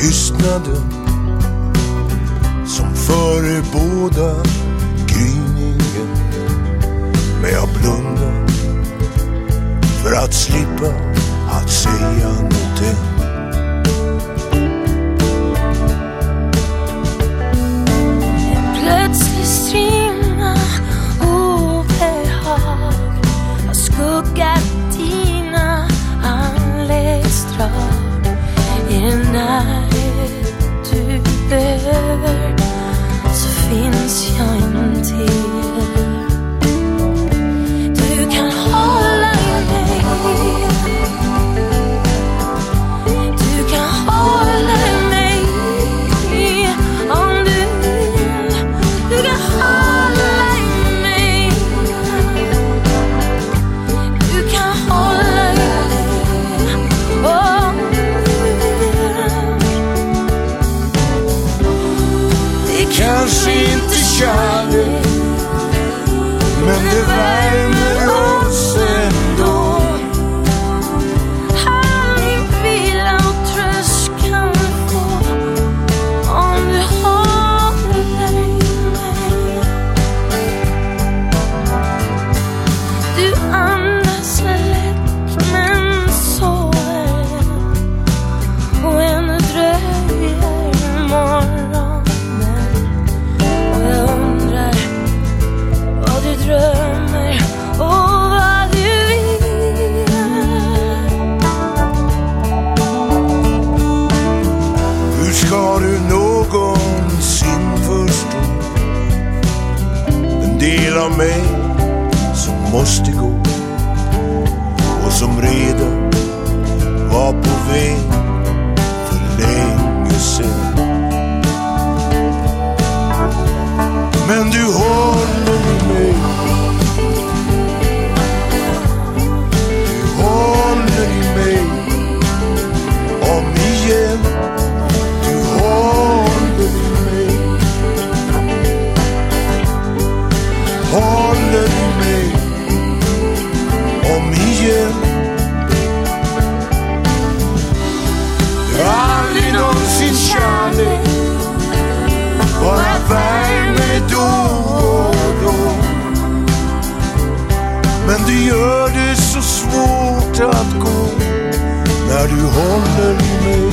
Tystnaden som förebådar gryningen. Men jag blundar för att slippa att säga någonting. Behöver så finns jag inte. Inte Hur ska du någonsin förstå en del av mig som måste gå och som redan var på väg för länge sedan. Men du gör det så svårt att gå när du håller mig.